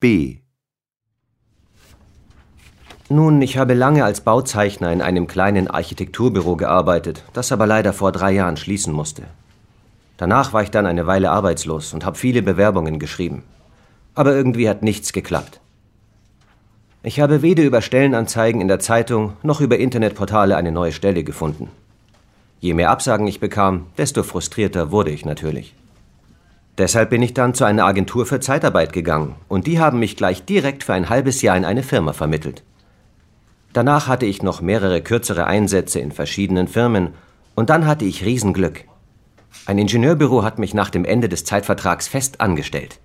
B. Nun, ich habe lange als Bauzeichner in einem kleinen Architekturbüro gearbeitet, das aber leider vor drei Jahren schließen musste. Danach war ich dann eine Weile arbeitslos und habe viele Bewerbungen geschrieben. Aber irgendwie hat nichts geklappt. Ich habe weder über Stellenanzeigen in der Zeitung noch über Internetportale eine neue Stelle gefunden. Je mehr Absagen ich bekam, desto frustrierter wurde ich natürlich. Deshalb bin ich dann zu einer Agentur für Zeitarbeit gegangen und die haben mich gleich direkt für ein halbes Jahr in eine Firma vermittelt. Danach hatte ich noch mehrere kürzere Einsätze in verschiedenen Firmen und dann hatte ich Riesenglück. Ein Ingenieurbüro hat mich nach dem Ende des Zeitvertrags fest angestellt.